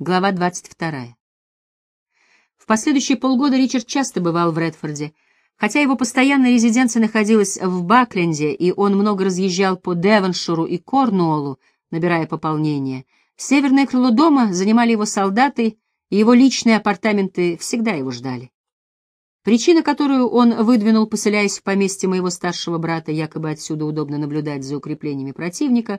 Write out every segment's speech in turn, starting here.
Глава 22. В последующие полгода Ричард часто бывал в Редфорде. Хотя его постоянная резиденция находилась в Бакленде, и он много разъезжал по Девонширу и Корнуоллу, набирая пополнение, северное крыло дома занимали его солдаты, и его личные апартаменты всегда его ждали. Причина, которую он выдвинул, поселяясь в поместье моего старшего брата, якобы отсюда удобно наблюдать за укреплениями противника,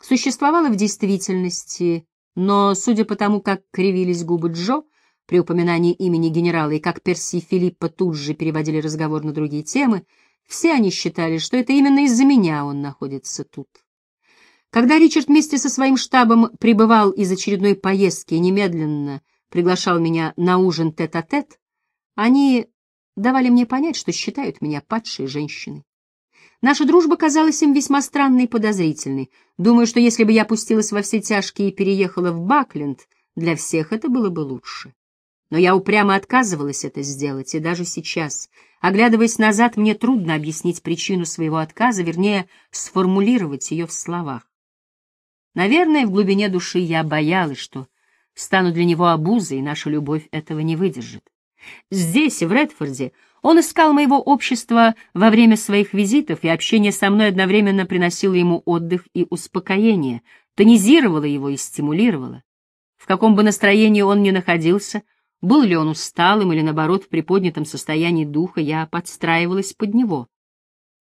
существовала в действительности но, судя по тому, как кривились губы Джо при упоминании имени генерала и как Перси и Филиппа тут же переводили разговор на другие темы, все они считали, что это именно из-за меня он находится тут. Когда Ричард вместе со своим штабом прибывал из очередной поездки и немедленно приглашал меня на ужин тет-а-тет, -тет, они давали мне понять, что считают меня падшей женщиной. Наша дружба казалась им весьма странной и подозрительной. Думаю, что если бы я пустилась во все тяжкие и переехала в Бакленд, для всех это было бы лучше. Но я упрямо отказывалась это сделать, и даже сейчас, оглядываясь назад, мне трудно объяснить причину своего отказа, вернее, сформулировать ее в словах. Наверное, в глубине души я боялась, что стану для него обузой, и наша любовь этого не выдержит. Здесь, в Редфорде, он искал моего общества во время своих визитов, и общение со мной одновременно приносило ему отдых и успокоение, тонизировало его и стимулировало. В каком бы настроении он ни находился, был ли он усталым или, наоборот, в приподнятом состоянии духа, я подстраивалась под него.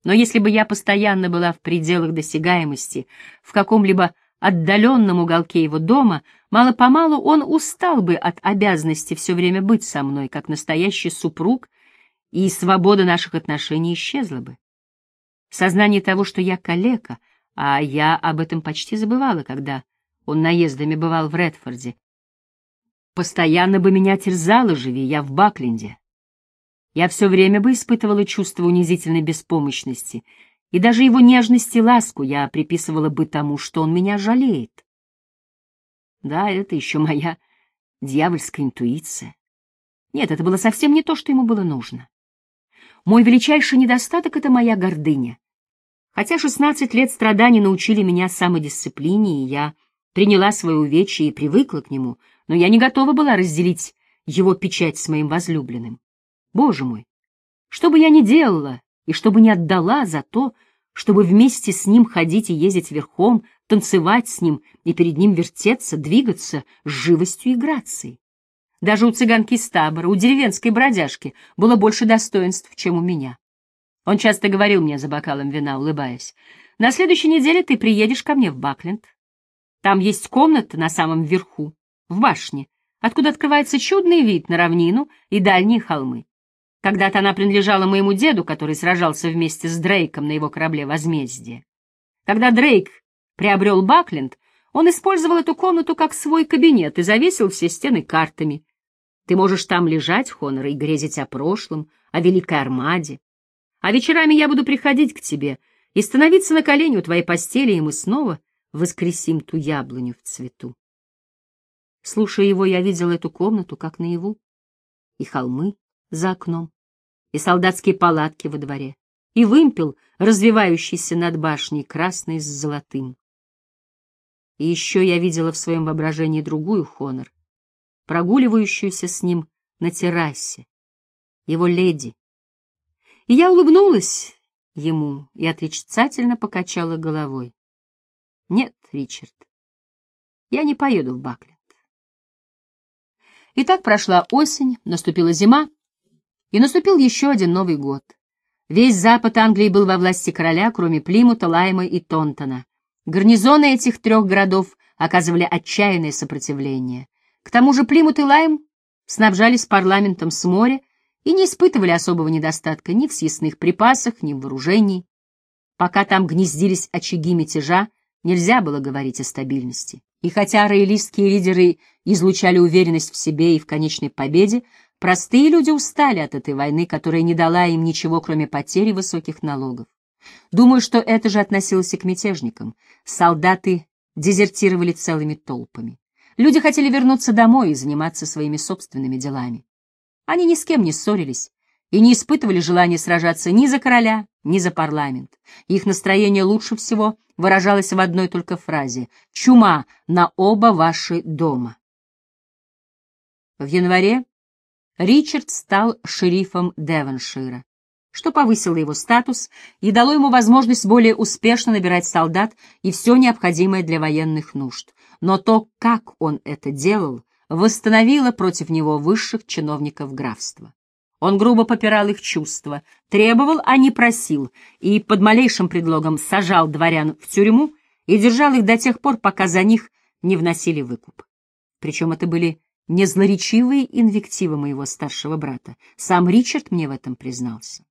Но если бы я постоянно была в пределах досягаемости, в каком-либо отдаленном уголке его дома, мало-помалу он устал бы от обязанности все время быть со мной, как настоящий супруг и свобода наших отношений исчезла бы. Сознание того, что я калека, а я об этом почти забывала, когда он наездами бывал в Редфорде, постоянно бы меня терзало, живи я в Бакленде. Я все время бы испытывала чувство унизительной беспомощности, и даже его нежность и ласку я приписывала бы тому, что он меня жалеет. Да, это еще моя дьявольская интуиция. Нет, это было совсем не то, что ему было нужно. Мой величайший недостаток — это моя гордыня. Хотя шестнадцать лет страданий научили меня самодисциплине, и я приняла свое увечье и привыкла к нему, но я не готова была разделить его печать с моим возлюбленным. Боже мой, что бы я ни делала и что бы ни отдала за то, чтобы вместе с ним ходить и ездить верхом, танцевать с ним и перед ним вертеться, двигаться с живостью и грацией. Даже у цыганки из табора, у деревенской бродяжки было больше достоинств, чем у меня. Он часто говорил мне за бокалом вина, улыбаясь, «На следующей неделе ты приедешь ко мне в Бакленд. Там есть комната на самом верху, в башне, откуда открывается чудный вид на равнину и дальние холмы. Когда-то она принадлежала моему деду, который сражался вместе с Дрейком на его корабле «Возмездие». Когда Дрейк приобрел Бакленд, он использовал эту комнату как свой кабинет и завесил все стены картами. Ты можешь там лежать, Хонор, и грезить о прошлом, о Великой Армаде. А вечерами я буду приходить к тебе и становиться на колени у твоей постели, и мы снова воскресим ту яблоню в цвету. Слушая его, я видел эту комнату, как наяву, и холмы за окном, и солдатские палатки во дворе, и вымпел, развивающийся над башней, красный с золотым. И еще я видела в своем воображении другую Хонор, прогуливающуюся с ним на террасе, его леди. И я улыбнулась ему и отрицательно покачала головой. Нет, Ричард, я не поеду в Бакленд. И так прошла осень, наступила зима, и наступил еще один Новый год. Весь запад Англии был во власти короля, кроме Плимута, Лайма и Тонтона. Гарнизоны этих трех городов оказывали отчаянное сопротивление. К тому же Плимут и Лайм снабжались парламентом с моря и не испытывали особого недостатка ни в съестных припасах, ни в вооружении. Пока там гнездились очаги мятежа, нельзя было говорить о стабильности. И хотя роялистские лидеры излучали уверенность в себе и в конечной победе, простые люди устали от этой войны, которая не дала им ничего, кроме потери высоких налогов. Думаю, что это же относилось и к мятежникам. Солдаты дезертировали целыми толпами. Люди хотели вернуться домой и заниматься своими собственными делами. Они ни с кем не ссорились и не испытывали желания сражаться ни за короля, ни за парламент. Их настроение лучше всего выражалось в одной только фразе «Чума на оба ваши дома». В январе Ричард стал шерифом Девоншира, что повысило его статус и дало ему возможность более успешно набирать солдат и все необходимое для военных нужд. Но то, как он это делал, восстановило против него высших чиновников графства. Он грубо попирал их чувства, требовал, а не просил, и под малейшим предлогом сажал дворян в тюрьму и держал их до тех пор, пока за них не вносили выкуп. Причем это были не злоречивые инвективы моего старшего брата. Сам Ричард мне в этом признался.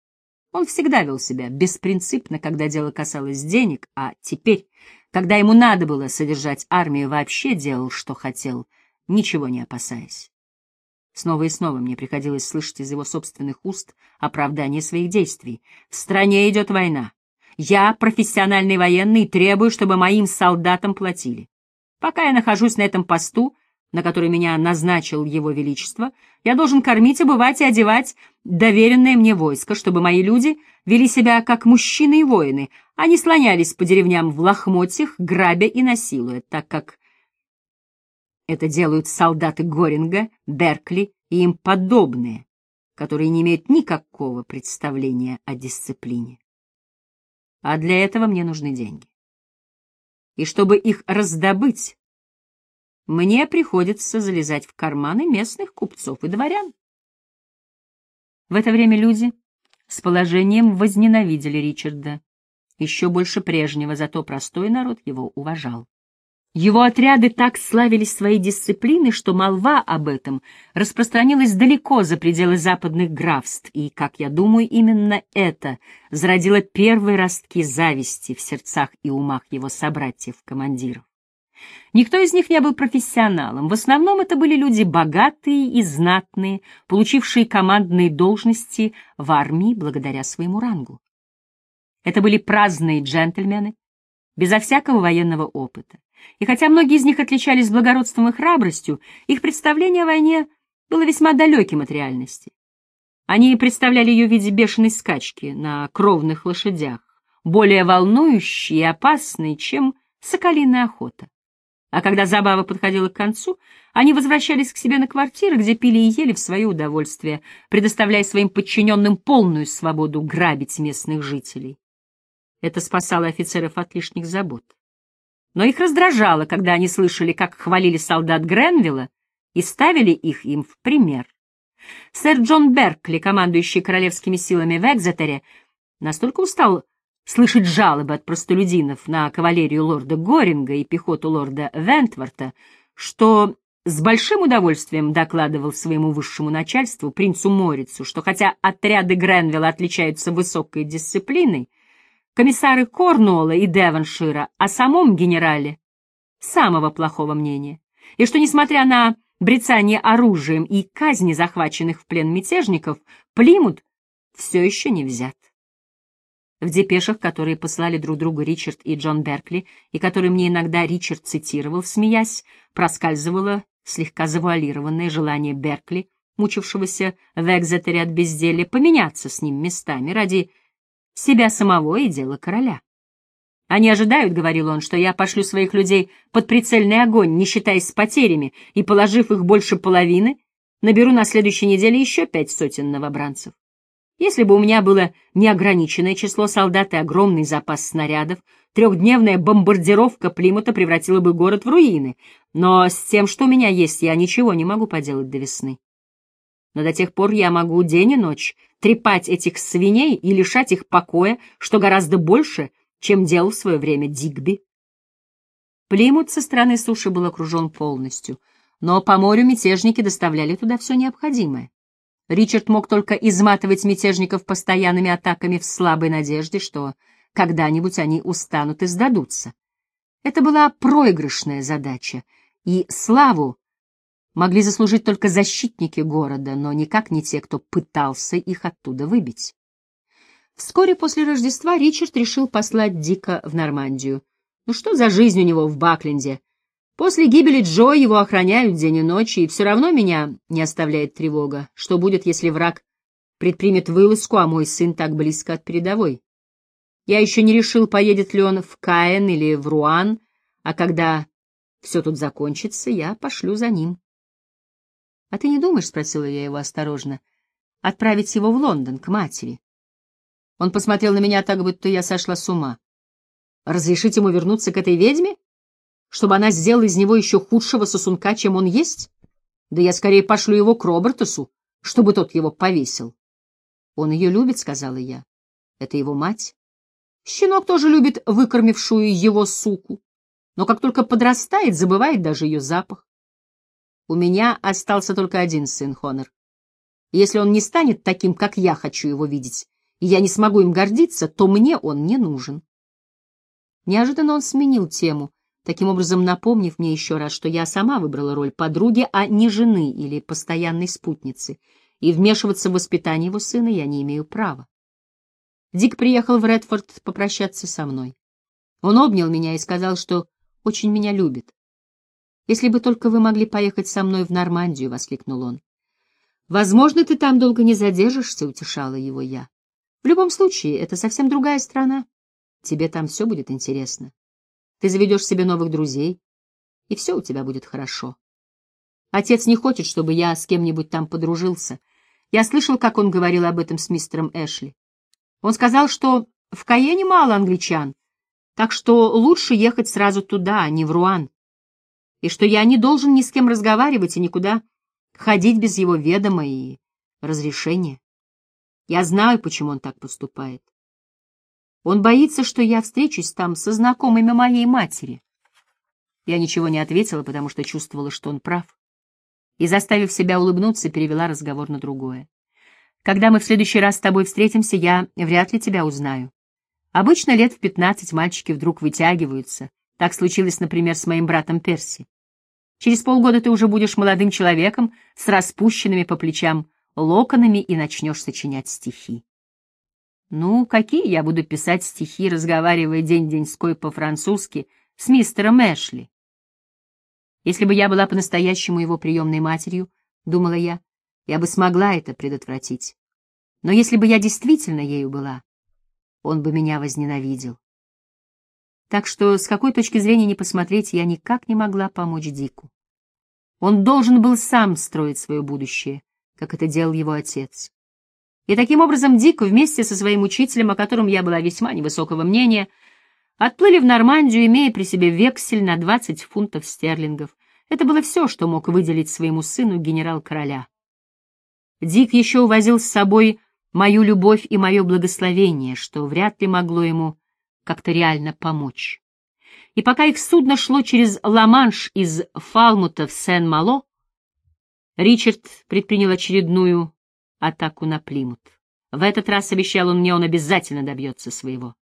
Он всегда вел себя беспринципно, когда дело касалось денег, а теперь, когда ему надо было содержать армию, вообще делал, что хотел, ничего не опасаясь. Снова и снова мне приходилось слышать из его собственных уст оправдание своих действий. «В стране идет война. Я, профессиональный военный, требую, чтобы моим солдатам платили. Пока я нахожусь на этом посту, на который меня назначил его величество, я должен кормить, обувать и одевать доверенное мне войско, чтобы мои люди вели себя как мужчины и воины, а не слонялись по деревням в лохмотьях, грабя и насилуя, так как это делают солдаты Горинга, Беркли и им подобные, которые не имеют никакого представления о дисциплине. А для этого мне нужны деньги. И чтобы их раздобыть, мне приходится залезать в карманы местных купцов и дворян. В это время люди с положением возненавидели Ричарда еще больше прежнего, зато простой народ его уважал. Его отряды так славились своей дисциплиной, что молва об этом распространилась далеко за пределы западных графств, и, как я думаю, именно это зародило первые ростки зависти в сердцах и умах его собратьев-командиров. Никто из них не был профессионалом, в основном это были люди богатые и знатные, получившие командные должности в армии благодаря своему рангу. Это были праздные джентльмены, безо всякого военного опыта. И хотя многие из них отличались благородством и храбростью, их представление о войне было весьма далеким от реальности. Они представляли ее в виде бешеной скачки на кровных лошадях, более волнующей и опасной, чем соколиная охота. А когда забава подходила к концу, они возвращались к себе на квартиры, где пили и ели в свое удовольствие, предоставляя своим подчиненным полную свободу грабить местных жителей. Это спасало офицеров от лишних забот но их раздражало, когда они слышали, как хвалили солдат Гренвилла и ставили их им в пример. Сэр Джон Беркли, командующий королевскими силами в Экзетере, настолько устал слышать жалобы от простолюдинов на кавалерию лорда Горинга и пехоту лорда Вентворта, что с большим удовольствием докладывал своему высшему начальству, принцу Морицу, что хотя отряды Гренвилла отличаются высокой дисциплиной, комиссары Корнуолла и Девоншира о самом генерале самого плохого мнения, и что, несмотря на брецание оружием и казни захваченных в плен мятежников, Плимут все еще не взят. В депешах, которые послали друг другу Ричард и Джон Беркли, и которые мне иногда Ричард цитировал, смеясь, проскальзывало слегка завуалированное желание Беркли, мучившегося в Экзетере от безделия, поменяться с ним местами ради себя самого и дело короля. Они ожидают, — говорил он, — что я пошлю своих людей под прицельный огонь, не считаясь с потерями, и, положив их больше половины, наберу на следующей неделе еще пять сотен новобранцев. Если бы у меня было неограниченное число солдат и огромный запас снарядов, трехдневная бомбардировка Плимута превратила бы город в руины, но с тем, что у меня есть, я ничего не могу поделать до весны. Но до тех пор я могу день и ночь трепать этих свиней и лишать их покоя, что гораздо больше, чем делал в свое время Дигби. Плимут со стороны суши был окружен полностью, но по морю мятежники доставляли туда все необходимое. Ричард мог только изматывать мятежников постоянными атаками в слабой надежде, что когда-нибудь они устанут и сдадутся. Это была проигрышная задача, и славу могли заслужить только защитники города, но никак не те, кто пытался их оттуда выбить. Вскоре после Рождества Ричард решил послать Дика в Нормандию. Ну что за жизнь у него в Бакленде? После гибели Джо его охраняют день и ночь, и все равно меня не оставляет тревога. Что будет, если враг предпримет вылазку, а мой сын так близко от передовой? Я еще не решил, поедет ли он в Каен или в Руан, а когда все тут закончится, я пошлю за ним. «А ты не думаешь, — спросила я его осторожно, — отправить его в Лондон, к матери?» Он посмотрел на меня так, будто я сошла с ума. «Разрешить ему вернуться к этой ведьме? Чтобы она сделала из него еще худшего сосунка, чем он есть? Да я скорее пошлю его к Робертусу, чтобы тот его повесил». «Он ее любит», — сказала я. «Это его мать. Щенок тоже любит выкормившую его суку, но как только подрастает, забывает даже ее запах. У меня остался только один сын, Хонор. Если он не станет таким, как я хочу его видеть, и я не смогу им гордиться, то мне он не нужен. Неожиданно он сменил тему, таким образом напомнив мне еще раз, что я сама выбрала роль подруги, а не жены или постоянной спутницы, и вмешиваться в воспитание его сына я не имею права. Дик приехал в Редфорд попрощаться со мной. Он обнял меня и сказал, что очень меня любит. «Если бы только вы могли поехать со мной в Нормандию», — воскликнул он. «Возможно, ты там долго не задержишься», — утешала его я. «В любом случае, это совсем другая страна. Тебе там все будет интересно. Ты заведешь себе новых друзей, и все у тебя будет хорошо. Отец не хочет, чтобы я с кем-нибудь там подружился. Я слышал, как он говорил об этом с мистером Эшли. Он сказал, что в Каене мало англичан, так что лучше ехать сразу туда, а не в Руан, и что я не должен ни с кем разговаривать и никуда ходить без его ведома и разрешения. Я знаю, почему он так поступает. Он боится, что я встречусь там со знакомыми моей матери. Я ничего не ответила, потому что чувствовала, что он прав. И, заставив себя улыбнуться, перевела разговор на другое. Когда мы в следующий раз с тобой встретимся, я вряд ли тебя узнаю. Обычно лет в пятнадцать мальчики вдруг вытягиваются. Так случилось, например, с моим братом Перси. Через полгода ты уже будешь молодым человеком с распущенными по плечам локонами и начнешь сочинять стихи. Ну, какие я буду писать стихи, разговаривая день-деньской по-французски с мистером Эшли? Если бы я была по-настоящему его приемной матерью, думала я, я бы смогла это предотвратить. Но если бы я действительно ею была, он бы меня возненавидел. Так что, с какой точки зрения не посмотреть, я никак не могла помочь Дику. Он должен был сам строить свое будущее, как это делал его отец. И таким образом Дик вместе со своим учителем, о котором я была весьма невысокого мнения, отплыли в Нормандию, имея при себе вексель на 20 фунтов стерлингов. Это было все, что мог выделить своему сыну генерал короля. Дик еще увозил с собой мою любовь и мое благословение, что вряд ли могло ему как-то реально помочь. И пока их судно шло через Ла-Манш из Фалмута в Сен-Мало, Ричард предпринял очередную атаку на Плимут. В этот раз, обещал он мне, он обязательно добьется своего.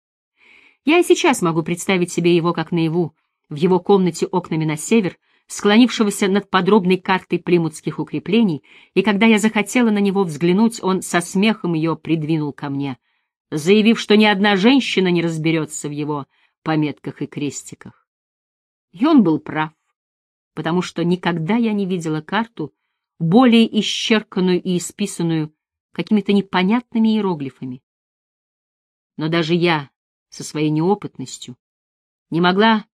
Я и сейчас могу представить себе его как наяву, в его комнате окнами на север, склонившегося над подробной картой плимутских укреплений, и когда я захотела на него взглянуть, он со смехом ее придвинул ко мне, заявив, что ни одна женщина не разберется в его пометках и крестиках. И он был прав, потому что никогда я не видела карту, более исчерканную и исписанную какими-то непонятными иероглифами. Но даже я, со своей неопытностью, не могла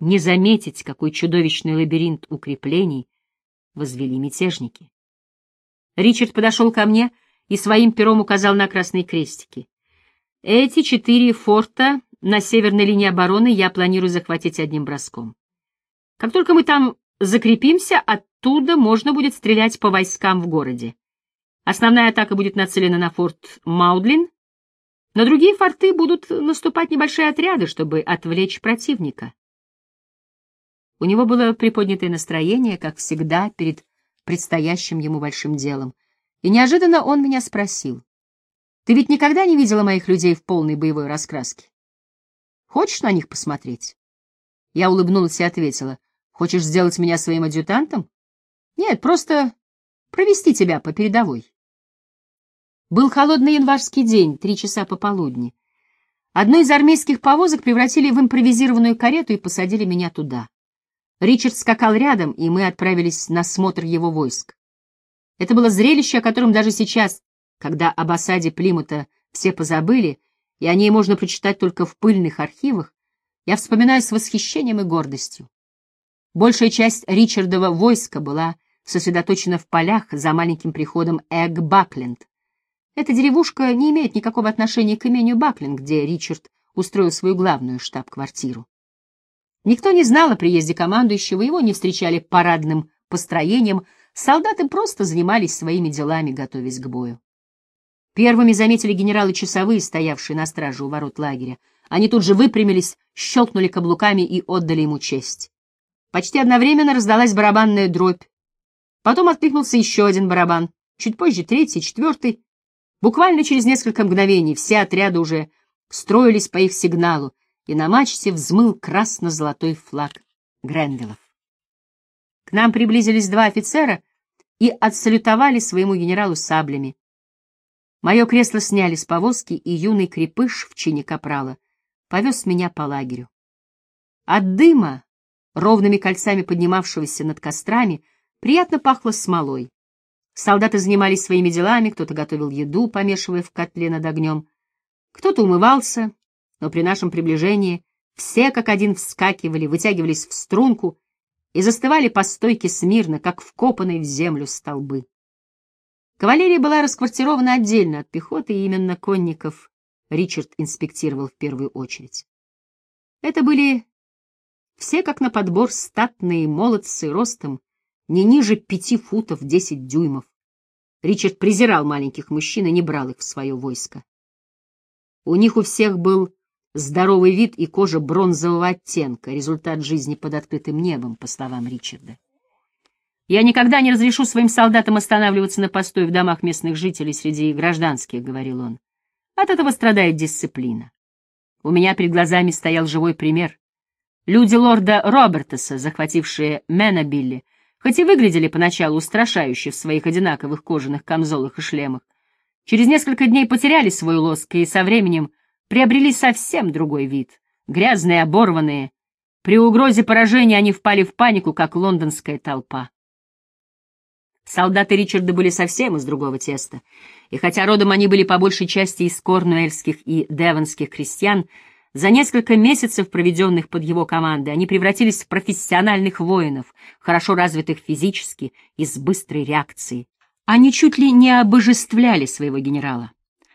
не заметить, какой чудовищный лабиринт укреплений возвели мятежники. Ричард подошел ко мне и своим пером указал на красные крестики. Эти четыре форта на северной линии обороны я планирую захватить одним броском. Как только мы там закрепимся, оттуда можно будет стрелять по войскам в городе. Основная атака будет нацелена на форт Маудлин, но другие форты будут наступать небольшие отряды, чтобы отвлечь противника. У него было приподнятое настроение, как всегда, перед предстоящим ему большим делом. И неожиданно он меня спросил. «Ты ведь никогда не видела моих людей в полной боевой раскраске? Хочешь на них посмотреть?» Я улыбнулась и ответила. «Хочешь сделать меня своим адъютантом?» «Нет, просто провести тебя по передовой». Был холодный январский день, три часа пополудни. Одну из армейских повозок превратили в импровизированную карету и посадили меня туда. Ричард скакал рядом, и мы отправились на смотр его войск. Это было зрелище, о котором даже сейчас, когда об осаде Плимута все позабыли, и о ней можно прочитать только в пыльных архивах, я вспоминаю с восхищением и гордостью. Большая часть Ричардова войска была сосредоточена в полях за маленьким приходом Эгг-Бакленд. Эта деревушка не имеет никакого отношения к имению Бакленд, где Ричард устроил свою главную штаб-квартиру. Никто не знал о приезде командующего, его не встречали парадным построением, солдаты просто занимались своими делами, готовясь к бою. Первыми заметили генералы часовые, стоявшие на страже у ворот лагеря. Они тут же выпрямились, щелкнули каблуками и отдали ему честь. Почти одновременно раздалась барабанная дробь. Потом откликнулся еще один барабан, чуть позже третий, четвертый. Буквально через несколько мгновений все отряды уже строились по их сигналу, и на мачте взмыл красно-золотой флаг Гренвиллов. К нам приблизились два офицера и отсалютовали своему генералу саблями. Мое кресло сняли с повозки, и юный крепыш в чине капрала повез меня по лагерю. От дыма, ровными кольцами поднимавшегося над кострами, приятно пахло смолой. Солдаты занимались своими делами, кто-то готовил еду, помешивая в котле над огнем, кто-то умывался, но при нашем приближении все как один вскакивали, вытягивались в струнку и застывали по стойке смирно, как вкопанные в землю столбы. Кавалерия была расквартирована отдельно от пехоты, и именно конников Ричард инспектировал в первую очередь. Это были все как на подбор статные молодцы ростом не ниже пяти футов десять дюймов. Ричард презирал маленьких мужчин и не брал их в свое войско. У них у всех был здоровый вид и кожа бронзового оттенка, результат жизни под открытым небом, по словам Ричарда. «Я никогда не разрешу своим солдатам останавливаться на постой в домах местных жителей среди гражданских», — говорил он. «От этого страдает дисциплина. У меня перед глазами стоял живой пример. Люди лорда Робертеса, захватившие Менобилли, хоть и выглядели поначалу устрашающе в своих одинаковых кожаных камзолах и шлемах, через несколько дней потеряли свой лоск и со временем приобрели совсем другой вид. Грязные, оборванные. При угрозе поражения они впали в панику, как лондонская толпа. Солдаты Ричарда были совсем из другого теста, и хотя родом они были по большей части из корнуэльских и девонских крестьян, за несколько месяцев, проведенных под его командой, они превратились в профессиональных воинов, хорошо развитых физически и с быстрой реакцией. Они чуть ли не обожествляли своего генерала.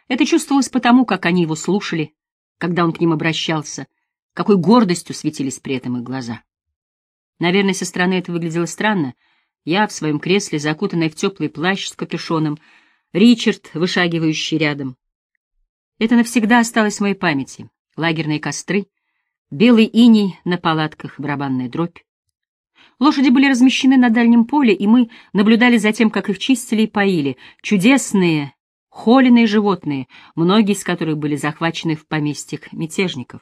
Это чувствовалось потому, как они его слушали, когда он к ним обращался, какой гордостью светились при этом их глаза. Наверное, со стороны это выглядело странно — я в своем кресле, закутанная в теплый плащ с капюшоном, Ричард, вышагивающий рядом. Это навсегда осталось в моей памяти. Лагерные костры, белый иней на палатках, барабанная дробь. Лошади были размещены на дальнем поле, и мы наблюдали за тем, как их чистили и поили. Чудесные, холеные животные, многие из которых были захвачены в поместьях мятежников.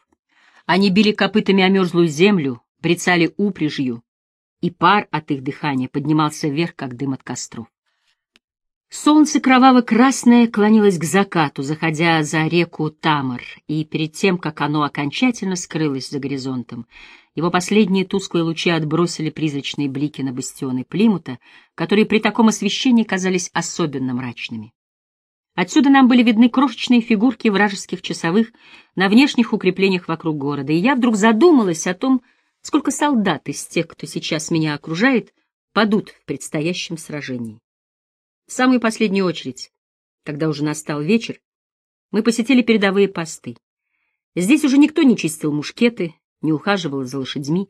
Они били копытами о мерзлую землю, брецали упряжью, и пар от их дыхания поднимался вверх, как дым от костров. Солнце кроваво-красное клонилось к закату, заходя за реку Тамар, и перед тем, как оно окончательно скрылось за горизонтом, его последние тусклые лучи отбросили призрачные блики на бастионы Плимута, которые при таком освещении казались особенно мрачными. Отсюда нам были видны крошечные фигурки вражеских часовых на внешних укреплениях вокруг города, и я вдруг задумалась о том, Сколько солдат из тех, кто сейчас меня окружает, падут в предстоящем сражении. В самую последнюю очередь, когда уже настал вечер, мы посетили передовые посты. Здесь уже никто не чистил мушкеты, не ухаживал за лошадьми.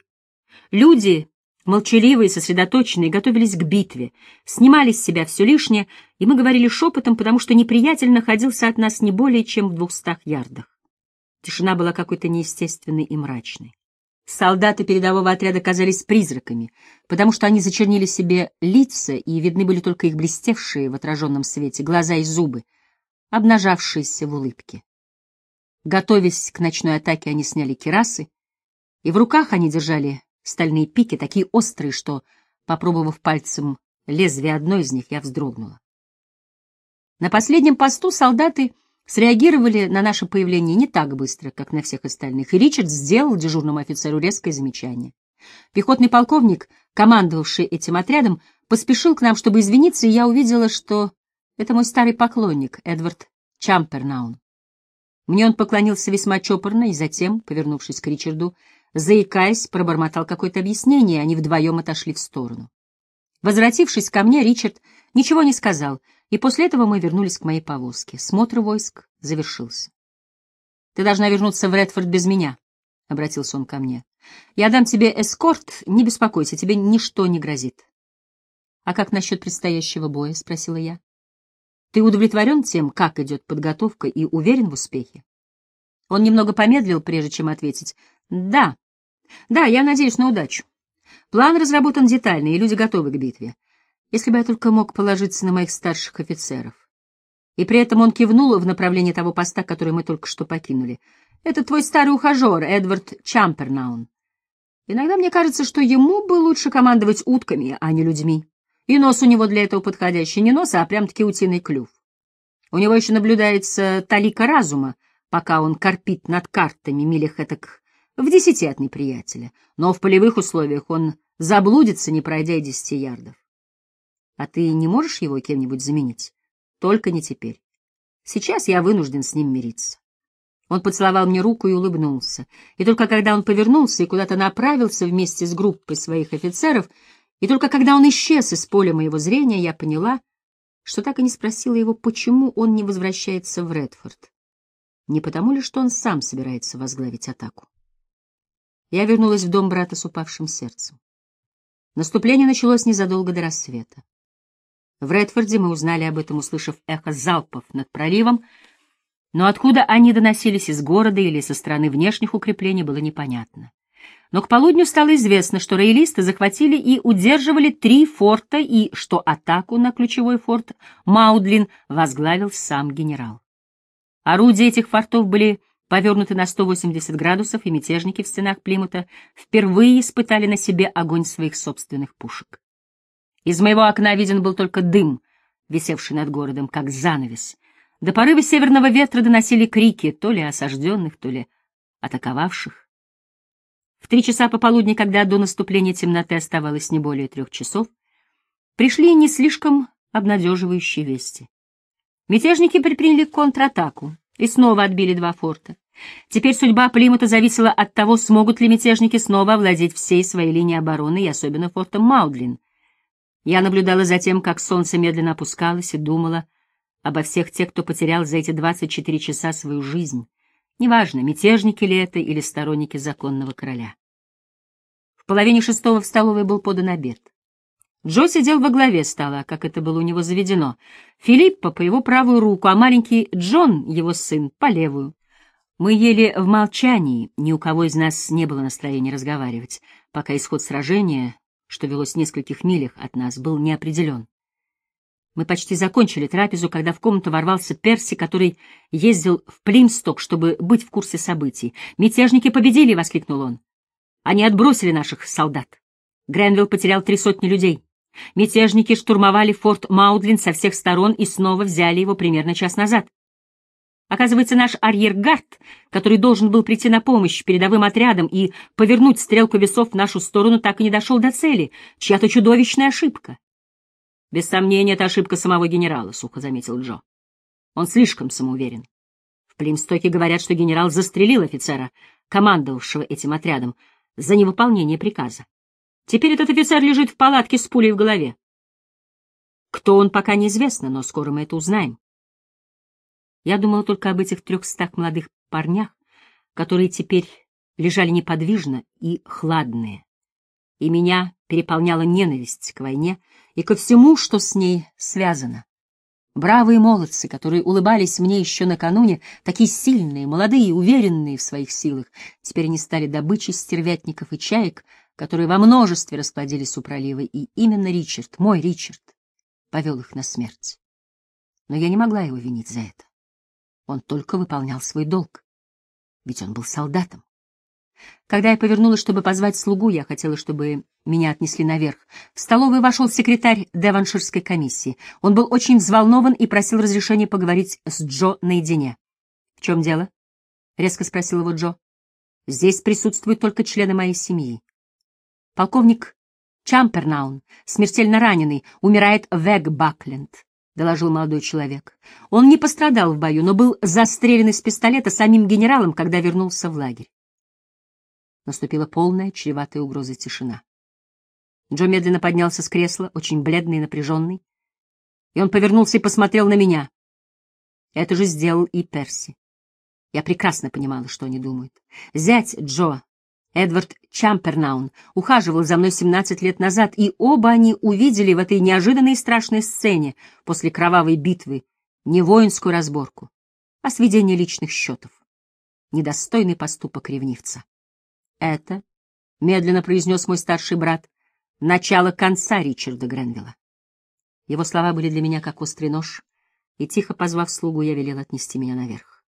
Люди, молчаливые, сосредоточенные, готовились к битве, снимали с себя все лишнее, и мы говорили шепотом, потому что неприятель находился от нас не более чем в двухстах ярдах. Тишина была какой-то неестественной и мрачной. Солдаты передового отряда казались призраками, потому что они зачернили себе лица, и видны были только их блестевшие в отраженном свете глаза и зубы, обнажавшиеся в улыбке. Готовясь к ночной атаке, они сняли кирасы, и в руках они держали стальные пики, такие острые, что, попробовав пальцем лезвие одной из них, я вздрогнула. На последнем посту солдаты среагировали на наше появление не так быстро, как на всех остальных, и Ричард сделал дежурному офицеру резкое замечание. Пехотный полковник, командовавший этим отрядом, поспешил к нам, чтобы извиниться, и я увидела, что это мой старый поклонник, Эдвард Чампернаун. Мне он поклонился весьма чопорно, и затем, повернувшись к Ричарду, заикаясь, пробормотал какое-то объяснение, и они вдвоем отошли в сторону. Возвратившись ко мне, Ричард ничего не сказал, и после этого мы вернулись к моей повозке. Смотр войск завершился. — Ты должна вернуться в Редфорд без меня, — обратился он ко мне. — Я дам тебе эскорт, не беспокойся, тебе ничто не грозит. — А как насчет предстоящего боя? — спросила я. — Ты удовлетворен тем, как идет подготовка, и уверен в успехе? Он немного помедлил, прежде чем ответить. — Да, да, я надеюсь на удачу. План разработан детально, и люди готовы к битве. Если бы я только мог положиться на моих старших офицеров. И при этом он кивнул в направлении того поста, который мы только что покинули. Это твой старый ухажер, Эдвард Чампернаун. Иногда мне кажется, что ему бы лучше командовать утками, а не людьми. И нос у него для этого подходящий. Не нос, а прям-таки утиный клюв. У него еще наблюдается талика разума, пока он корпит над картами милях этак в десяти от неприятеля, но в полевых условиях он заблудится, не пройдя десяти ярдов. А ты не можешь его кем-нибудь заменить? Только не теперь. Сейчас я вынужден с ним мириться. Он поцеловал мне руку и улыбнулся. И только когда он повернулся и куда-то направился вместе с группой своих офицеров, и только когда он исчез из поля моего зрения, я поняла, что так и не спросила его, почему он не возвращается в Редфорд. Не потому ли, что он сам собирается возглавить атаку? Я вернулась в дом брата с упавшим сердцем. Наступление началось незадолго до рассвета. В Редфорде мы узнали об этом, услышав эхо залпов над проливом, но откуда они доносились из города или со стороны внешних укреплений, было непонятно. Но к полудню стало известно, что роялисты захватили и удерживали три форта и что атаку на ключевой форт Маудлин возглавил сам генерал. Орудия этих фортов были повернуты на 180 градусов, и мятежники в стенах Плимута впервые испытали на себе огонь своих собственных пушек. Из моего окна виден был только дым, висевший над городом, как занавес. До порыва северного ветра доносили крики то ли осажденных, то ли атаковавших. В три часа пополудни, когда до наступления темноты оставалось не более трех часов, пришли не слишком обнадеживающие вести. Мятежники предприняли контратаку и снова отбили два форта. Теперь судьба Плимута зависела от того, смогут ли мятежники снова овладеть всей своей линией обороны и особенно фортом Маудлин. Я наблюдала за тем, как солнце медленно опускалось, и думала обо всех тех, кто потерял за эти 24 часа свою жизнь. Неважно, мятежники ли это или сторонники законного короля. В половине шестого в столовой был подан обед. Джо сидел во главе стола, как это было у него заведено. Филиппа по его правую руку, а маленький Джон, его сын, по левую. Мы ели в молчании, ни у кого из нас не было настроения разговаривать, пока исход сражения, что велось в нескольких милях от нас, был неопределен. Мы почти закончили трапезу, когда в комнату ворвался Перси, который ездил в Плимсток, чтобы быть в курсе событий. «Мятежники победили!» — воскликнул он. «Они отбросили наших солдат. Гренвилл потерял три сотни людей. Мятежники штурмовали форт Маудлин со всех сторон и снова взяли его примерно час назад. Оказывается, наш арьергард, который должен был прийти на помощь передовым отрядам и повернуть стрелку весов в нашу сторону, так и не дошел до цели. Чья-то чудовищная ошибка. Без сомнения, это ошибка самого генерала, — сухо заметил Джо. Он слишком самоуверен. В Плимстоке говорят, что генерал застрелил офицера, командовавшего этим отрядом, за невыполнение приказа. Теперь этот офицер лежит в палатке с пулей в голове. Кто он, пока неизвестно, но скоро мы это узнаем. Я думала только об этих трехстах молодых парнях, которые теперь лежали неподвижно и хладные. И меня переполняла ненависть к войне и ко всему, что с ней связано. Бравые молодцы, которые улыбались мне еще накануне, такие сильные, молодые, уверенные в своих силах, теперь они стали добычей стервятников и чаек, которые во множестве расплодились у пролива, и именно Ричард, мой Ричард, повел их на смерть. Но я не могла его винить за это. Он только выполнял свой долг. Ведь он был солдатом. Когда я повернулась, чтобы позвать слугу, я хотела, чтобы меня отнесли наверх. В столовую вошел секретарь Деванширской комиссии. Он был очень взволнован и просил разрешения поговорить с Джо наедине. — В чем дело? — резко спросил его Джо. — Здесь присутствуют только члены моей семьи. Полковник Чампернаун, смертельно раненый, умирает в Эгбакленд. — доложил молодой человек. Он не пострадал в бою, но был застрелен из пистолета самим генералом, когда вернулся в лагерь. Наступила полная, чреватая угрозой тишина. Джо медленно поднялся с кресла, очень бледный и напряженный, и он повернулся и посмотрел на меня. Это же сделал и Перси. Я прекрасно понимала, что они думают. Зять Джо, Эдвард Чампернаун, ухаживал за мной 17 лет назад, и оба они увидели в этой неожиданной и страшной сцене после кровавой битвы не воинскую разборку, а сведение личных счетов. Недостойный поступок ревнивца. Это, — медленно произнес мой старший брат, — начало конца Ричарда Гренвилла. Его слова были для меня как острый нож, и, тихо позвав слугу, я велел отнести меня наверх.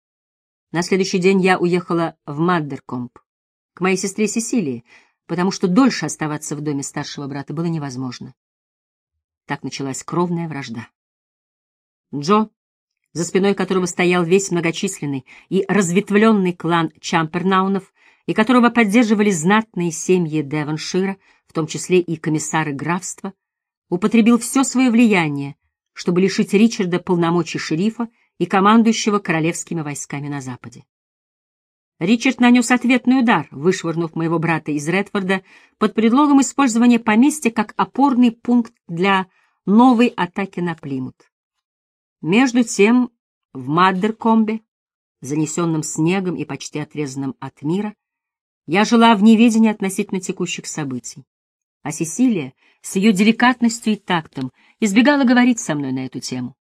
На следующий день я уехала в Маддеркомп к моей сестре Сесилии, потому что дольше оставаться в доме старшего брата было невозможно. Так началась кровная вражда. Джо, за спиной которого стоял весь многочисленный и разветвленный клан Чампернаунов, и которого поддерживали знатные семьи Девоншира, в том числе и комиссары графства, употребил все свое влияние, чтобы лишить Ричарда полномочий шерифа и командующего королевскими войсками на западе. Ричард нанес ответный удар, вышвырнув моего брата из Редфорда под предлогом использования поместья как опорный пункт для новой атаки на Плимут. Между тем, в Маддеркомбе, занесенном снегом и почти отрезанном от мира, я жила в неведении относительно текущих событий. А Сесилия с ее деликатностью и тактом избегала говорить со мной на эту тему.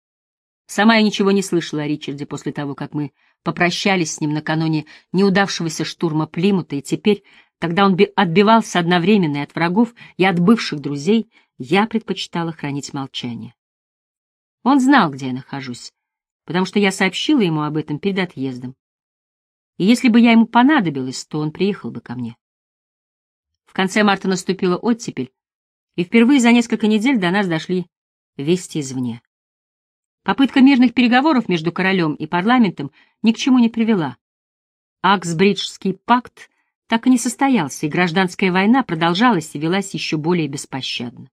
Сама я ничего не слышала о Ричарде после того, как мы попрощались с ним накануне неудавшегося штурма Плимута, и теперь, когда он отбивался одновременно и от врагов, и от бывших друзей, я предпочитала хранить молчание. Он знал, где я нахожусь, потому что я сообщила ему об этом перед отъездом. И если бы я ему понадобилась, то он приехал бы ко мне. В конце марта наступила оттепель, и впервые за несколько недель до нас дошли вести извне. Попытка мирных переговоров между королем и парламентом ни к чему не привела. Аксбриджский пакт так и не состоялся, и гражданская война продолжалась и велась еще более беспощадно.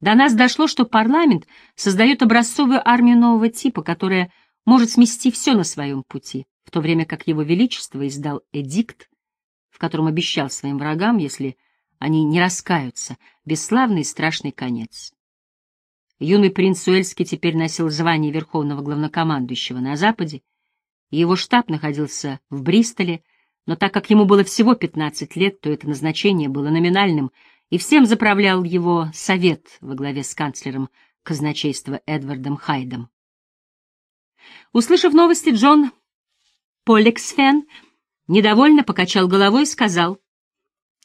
До нас дошло, что парламент создает образцовую армию нового типа, которая может смести все на своем пути, в то время как его величество издал эдикт, в котором обещал своим врагам, если они не раскаются, бесславный и страшный конец. Юный принц Уэльский теперь носил звание верховного главнокомандующего на Западе, и его штаб находился в Бристоле, но так как ему было всего 15 лет, то это назначение было номинальным, и всем заправлял его совет во главе с канцлером казначейства Эдвардом Хайдом. Услышав новости, Джон Поллексфен недовольно покачал головой и сказал,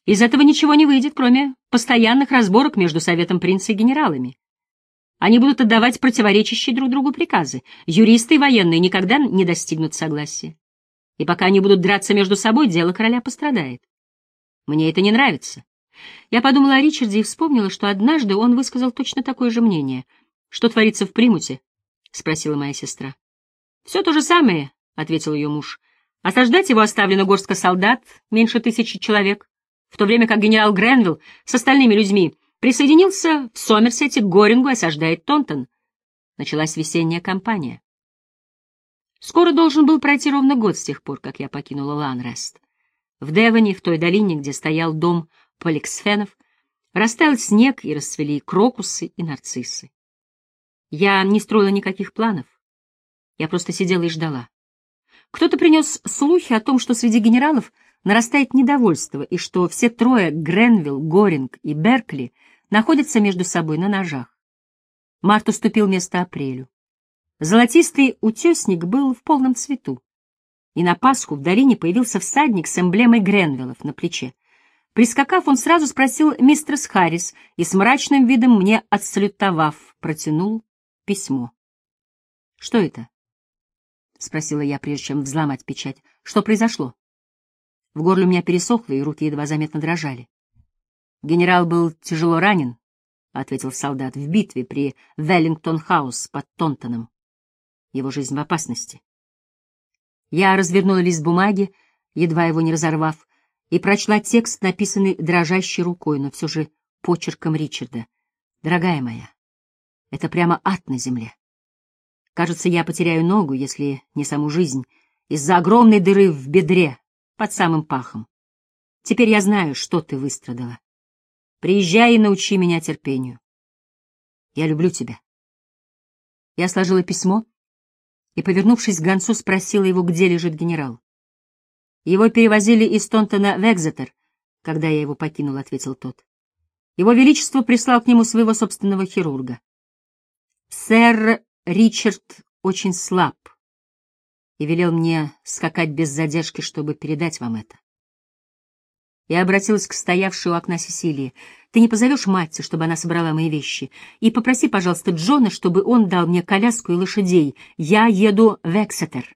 «Из этого ничего не выйдет, кроме постоянных разборок между советом принца и генералами. Они будут отдавать противоречащие друг другу приказы. Юристы и военные никогда не достигнут согласия. И пока они будут драться между собой, дело короля пострадает. Мне это не нравится. Я подумала о Ричарде и вспомнила, что однажды он высказал точно такое же мнение. «Что творится в Примуте?» — спросила моя сестра. «Все то же самое», — ответил ее муж. «Осаждать его оставлено горстка солдат, меньше тысячи человек, в то время как генерал Гренвилл с остальными людьми Присоединился в Сомерсете к Горингу, осаждает Тонтон. Началась весенняя кампания. Скоро должен был пройти ровно год с тех пор, как я покинула Ланрест. В Девоне, в той долине, где стоял дом Поликсфенов, растаял снег и расцвели крокусы и нарциссы. Я не строила никаких планов. Я просто сидела и ждала. Кто-то принес слухи о том, что среди генералов нарастает недовольство, и что все трое — Гренвилл, Горинг и Беркли — находятся между собой на ножах. Март уступил место апрелю. Золотистый утесник был в полном цвету, и на Пасху в долине появился всадник с эмблемой Гренвиллов на плече. Прискакав, он сразу спросил мистерс Харрис и с мрачным видом мне отсалютовав, протянул письмо. — Что это? — спросила я, прежде чем взломать печать. — Что произошло? В горле у меня пересохло, и руки едва заметно дрожали. Генерал был тяжело ранен, — ответил солдат, — в битве при Веллингтон-хаус под Тонтоном. Его жизнь в опасности. Я развернула лист бумаги, едва его не разорвав, и прочла текст, написанный дрожащей рукой, но все же почерком Ричарда. «Дорогая моя, это прямо ад на земле. Кажется, я потеряю ногу, если не саму жизнь, из-за огромной дыры в бедре под самым пахом. Теперь я знаю, что ты выстрадала. Приезжай и научи меня терпению. Я люблю тебя. Я сложила письмо и, повернувшись к гонцу, спросила его, где лежит генерал. Его перевозили из Тонтона в Экзетер, когда я его покинул, — ответил тот. Его Величество прислал к нему своего собственного хирурга. Сэр Ричард очень слаб и велел мне скакать без задержки, чтобы передать вам это. Я обратилась к стоявшей у окна Сесилии. «Ты не позовешь мать, чтобы она собрала мои вещи? И попроси, пожалуйста, Джона, чтобы он дал мне коляску и лошадей. Я еду в Эксетер».